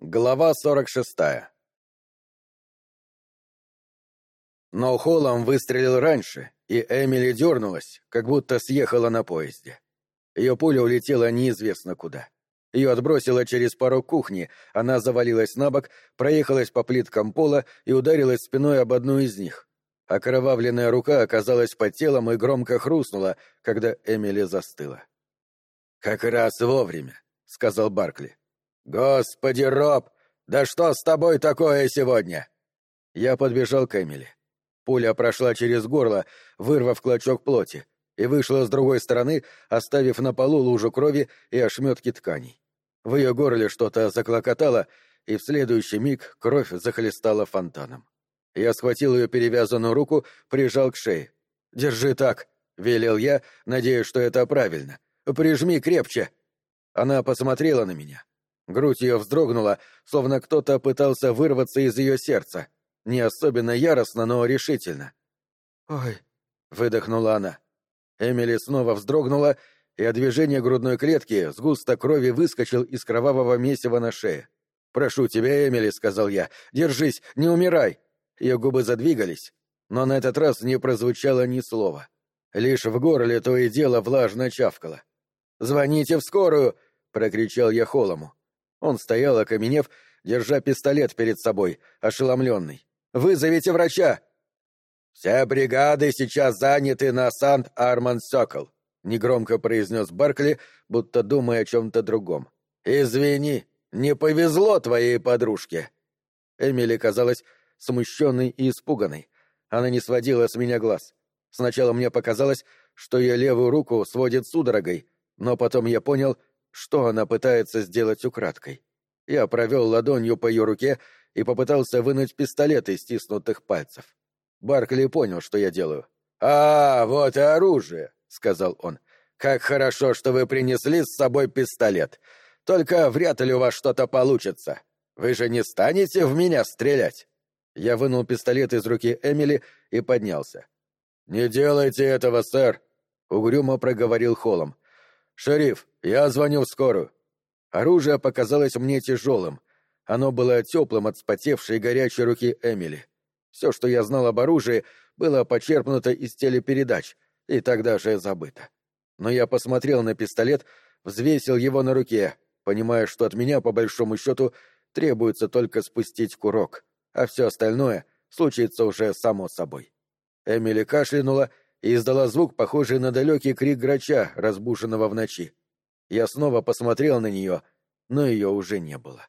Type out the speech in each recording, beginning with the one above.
Глава 46 Но Холлом выстрелил раньше, и Эмили дернулась, как будто съехала на поезде. Ее пуля улетела неизвестно куда. Ее отбросило через порог кухни, она завалилась на бок, проехалась по плиткам пола и ударилась спиной об одну из них. Окровавленная рука оказалась под телом и громко хрустнула, когда Эмили застыла. «Как раз вовремя», — сказал Баркли. «Господи, Роб, да что с тобой такое сегодня?» Я подбежал к Эмили. Пуля прошла через горло, вырвав клочок плоти, и вышла с другой стороны, оставив на полу лужу крови и ошметки тканей. В ее горле что-то заклокотало, и в следующий миг кровь захлестала фонтаном. Я схватил ее перевязанную руку, прижал к шее. «Держи так», — велел я, надеясь, что это правильно. «Прижми крепче». Она посмотрела на меня. Грудь ее вздрогнула, словно кто-то пытался вырваться из ее сердца. Не особенно яростно, но решительно. «Ой», — выдохнула она. Эмили снова вздрогнула, и от движения грудной клетки сгусток крови выскочил из кровавого месива на шее. «Прошу тебя, Эмили», — сказал я, — «держись, не умирай». Ее губы задвигались, но на этот раз не прозвучало ни слова. Лишь в горле то и дело влажно чавкало. «Звоните в скорую!» — прокричал я Холому. Он стоял, окаменев, держа пистолет перед собой, ошеломленный. «Вызовите врача!» «Все бригады сейчас заняты на Сант-Арман-Сокол», — негромко произнес Баркли, будто думая о чем-то другом. «Извини, не повезло твоей подружке». Эмили казалась смущенной и испуганной. Она не сводила с меня глаз. Сначала мне показалось, что ее левую руку сводит судорогой, но потом я понял, что она пытается сделать украдкой. Я провел ладонью по ее руке и попытался вынуть пистолет из стиснутых пальцев. Баркли понял, что я делаю. «А, вот и оружие», — сказал он. «Как хорошо, что вы принесли с собой пистолет. Только вряд ли у вас что-то получится. Вы же не станете в меня стрелять?» Я вынул пистолет из руки Эмили и поднялся. «Не делайте этого, сэр», — угрюмо проговорил Холлом. «Шериф, я звоню в скорую». Оружие показалось мне тяжелым. Оно было теплым от спотевшей горячей руки Эмили. Все, что я знал об оружии, было почерпнуто из телепередач и тогда же забыто. Но я посмотрел на пистолет, взвесил его на руке, понимая, что от меня, по большому счету, требуется только спустить курок, а все остальное случится уже само собой. Эмили кашлянула и издала звук, похожий на далекий крик грача, разбуженного в ночи. Я снова посмотрел на нее, но ее уже не было.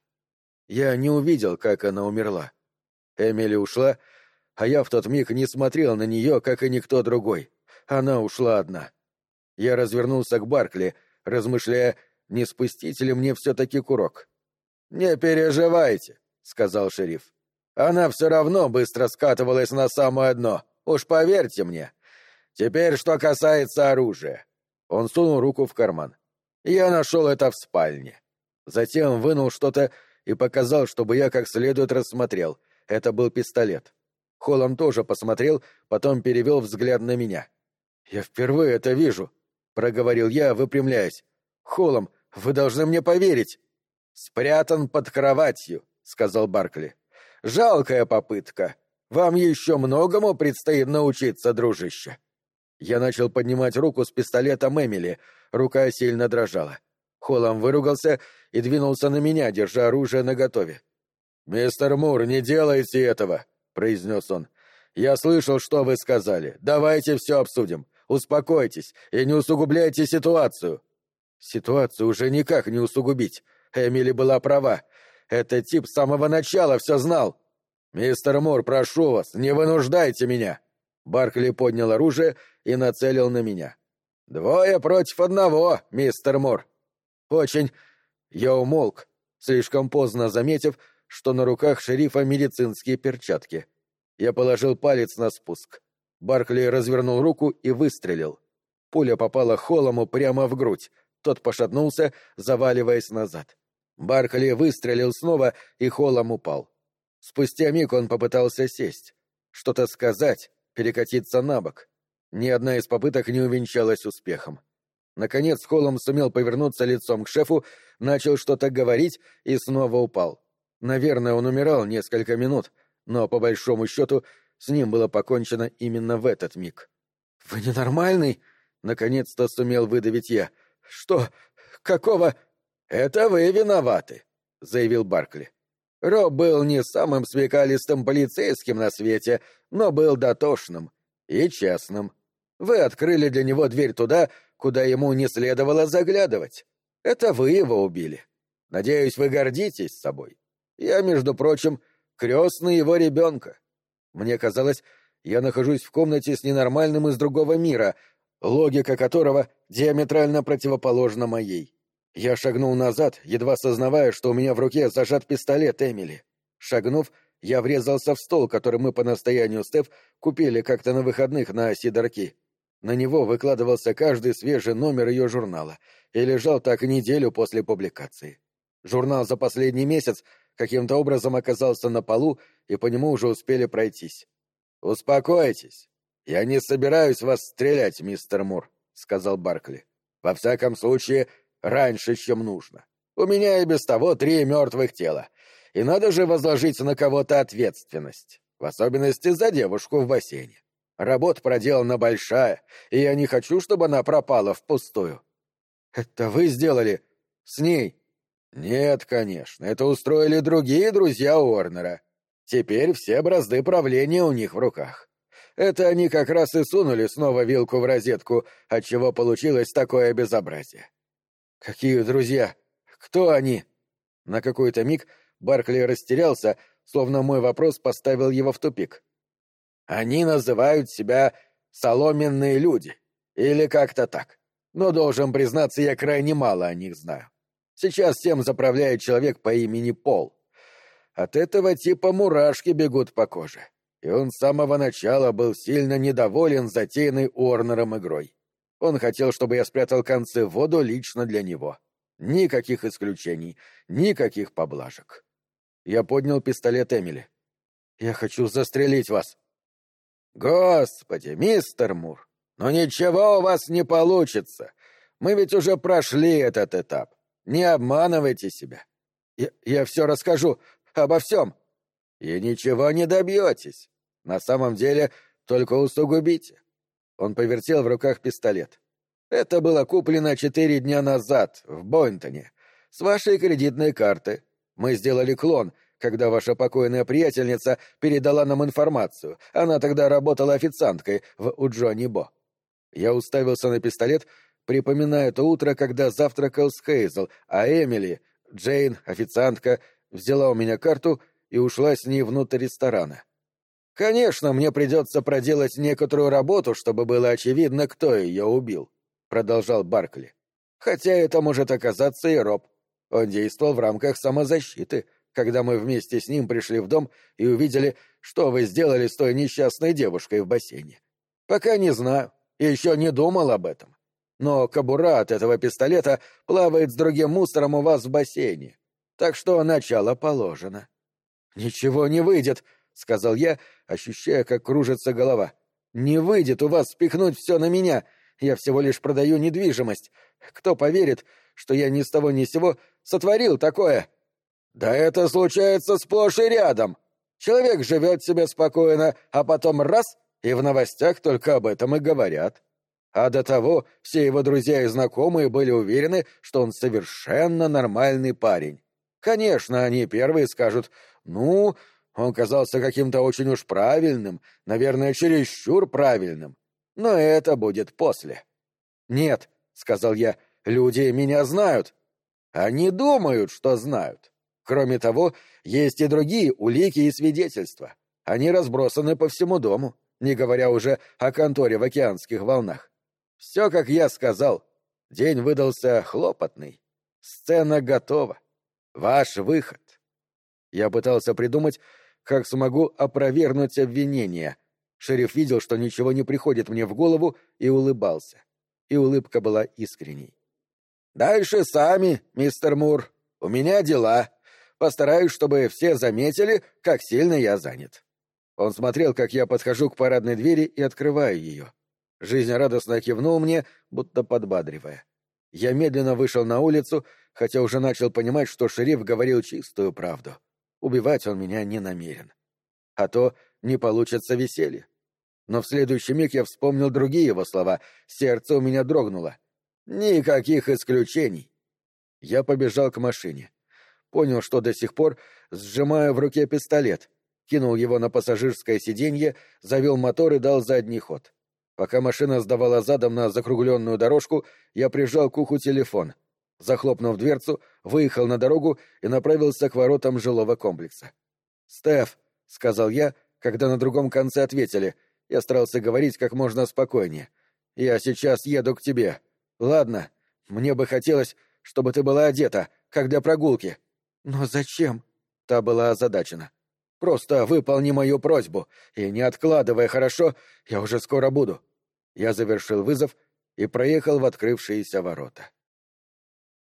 Я не увидел, как она умерла. Эмили ушла, а я в тот миг не смотрел на нее, как и никто другой. Она ушла одна. Я развернулся к Баркли, размышляя, не спустить ли мне все-таки курок. «Не переживайте», — сказал шериф. «Она все равно быстро скатывалась на самое дно, уж поверьте мне. Теперь, что касается оружия. Он сунул руку в карман. Я нашел это в спальне. Затем вынул что-то и показал, чтобы я как следует рассмотрел. Это был пистолет. Холлом тоже посмотрел, потом перевел взгляд на меня. «Я впервые это вижу», — проговорил я, выпрямляясь. «Холлом, вы должны мне поверить». «Спрятан под кроватью», — сказал Баркли. «Жалкая попытка. Вам еще многому предстоит научиться, дружище». Я начал поднимать руку с пистолетом Эмили, рука сильно дрожала. Холлом выругался и двинулся на меня, держа оружие наготове. «Мистер Мур, не делайте этого!» — произнес он. «Я слышал, что вы сказали. Давайте все обсудим. Успокойтесь и не усугубляйте ситуацию». Ситуацию уже никак не усугубить. Эмили была права. Этот тип с самого начала все знал. «Мистер Мур, прошу вас, не вынуждайте меня!» Баркли поднял оружие и нацелил на меня. «Двое против одного, мистер Мур». «Очень...» Я умолк, слишком поздно заметив, что на руках шерифа медицинские перчатки. Я положил палец на спуск. Баркли развернул руку и выстрелил. Пуля попала Холлому прямо в грудь. Тот пошатнулся, заваливаясь назад. Баркли выстрелил снова, и Холлом упал. Спустя миг он попытался сесть. Что-то сказать, перекатиться на бок. Ни одна из попыток не увенчалась успехом. Наконец Холлом сумел повернуться лицом к шефу, начал что-то говорить и снова упал. Наверное, он умирал несколько минут, но, по большому счету, с ним было покончено именно в этот миг. «Вы ненормальный?» — наконец-то сумел выдавить я. «Что? Какого?» «Это вы виноваты», — заявил Баркли. «Роб был не самым свекалистым полицейским на свете, но был дотошным и честным. Вы открыли для него дверь туда, куда ему не следовало заглядывать. Это вы его убили. Надеюсь, вы гордитесь собой. Я, между прочим, крестный его ребенка. Мне казалось, я нахожусь в комнате с ненормальным из другого мира, логика которого диаметрально противоположна моей. Я шагнул назад, едва сознавая, что у меня в руке зажат пистолет Эмили. Шагнув, я врезался в стол, который мы по настоянию Стеф купили как-то на выходных на Сидорки. На него выкладывался каждый свежий номер ее журнала и лежал так неделю после публикации. Журнал за последний месяц каким-то образом оказался на полу, и по нему уже успели пройтись. «Успокойтесь. Я не собираюсь вас стрелять, мистер Мур», — сказал Баркли. «Во всяком случае, раньше, чем нужно. У меня и без того три мертвых тела, и надо же возложить на кого-то ответственность, в особенности за девушку в бассейне. Работа проделана большая, и я не хочу, чтобы она пропала впустую. Это вы сделали с ней? Нет, конечно, это устроили другие друзья Уорнера. Теперь все бразды правления у них в руках. Это они как раз и сунули снова вилку в розетку, отчего получилось такое безобразие. Какие друзья? Кто они? На какой-то миг Баркли растерялся, словно мой вопрос поставил его в тупик. Они называют себя «соломенные люди» или как-то так. Но, должен признаться, я крайне мало о них знаю. Сейчас всем заправляет человек по имени Пол. От этого типа мурашки бегут по коже. И он с самого начала был сильно недоволен затеянной Уорнером игрой. Он хотел, чтобы я спрятал концы в воду лично для него. Никаких исключений, никаких поблажек. Я поднял пистолет Эмили. «Я хочу застрелить вас», «Господи, мистер Мур, но ничего у вас не получится. Мы ведь уже прошли этот этап. Не обманывайте себя. Я, я все расскажу, обо всем. И ничего не добьетесь. На самом деле только усугубите». Он повертел в руках пистолет. «Это было куплено четыре дня назад, в Бойнтоне, с вашей кредитной карты. Мы сделали клон — когда ваша покойная приятельница передала нам информацию. Она тогда работала официанткой в Уджони Бо. Я уставился на пистолет, припоминая то утро, когда завтракал с Хейзел, а Эмили, Джейн, официантка, взяла у меня карту и ушла с ней внутрь ресторана. «Конечно, мне придется проделать некоторую работу, чтобы было очевидно, кто ее убил», — продолжал Баркли. «Хотя это может оказаться и Роб. Он действовал в рамках самозащиты» когда мы вместе с ним пришли в дом и увидели, что вы сделали с той несчастной девушкой в бассейне. Пока не знаю, еще не думал об этом. Но кобура от этого пистолета плавает с другим мусором у вас в бассейне. Так что начало положено. «Ничего не выйдет», — сказал я, ощущая, как кружится голова. «Не выйдет у вас спихнуть все на меня. Я всего лишь продаю недвижимость. Кто поверит, что я ни с того ни с сего сотворил такое?» Да это случается сплошь и рядом. Человек живет себе спокойно, а потом раз — и в новостях только об этом и говорят. А до того все его друзья и знакомые были уверены, что он совершенно нормальный парень. Конечно, они первые скажут «Ну, он казался каким-то очень уж правильным, наверное, чересчур правильным». Но это будет после. «Нет», — сказал я, — «люди меня знают». Они думают, что знают. Кроме того, есть и другие улики и свидетельства. Они разбросаны по всему дому, не говоря уже о конторе в океанских волнах. Все, как я сказал. День выдался хлопотный. Сцена готова. Ваш выход. Я пытался придумать, как смогу опровергнуть обвинение. Шериф видел, что ничего не приходит мне в голову, и улыбался. И улыбка была искренней. «Дальше сами, мистер Мур. У меня дела. Постараюсь, чтобы все заметили, как сильно я занят. Он смотрел, как я подхожу к парадной двери и открываю ее. Жизнерадостно кивнул мне, будто подбадривая. Я медленно вышел на улицу, хотя уже начал понимать, что шериф говорил чистую правду. Убивать он меня не намерен. А то не получится веселье. Но в следующий миг я вспомнил другие его слова, сердце у меня дрогнуло. Никаких исключений. Я побежал к машине. Понял, что до сих пор сжимаю в руке пистолет, кинул его на пассажирское сиденье, завел мотор и дал задний ход. Пока машина сдавала задом на закругленную дорожку, я прижал к уху телефон. Захлопнув дверцу, выехал на дорогу и направился к воротам жилого комплекса. «Стеф», — сказал я, когда на другом конце ответили, я старался говорить как можно спокойнее. «Я сейчас еду к тебе. Ладно, мне бы хотелось, чтобы ты была одета, как для прогулки». «Но зачем?» — та была озадачена. «Просто выполни мою просьбу, и не откладывай, хорошо? Я уже скоро буду». Я завершил вызов и проехал в открывшиеся ворота.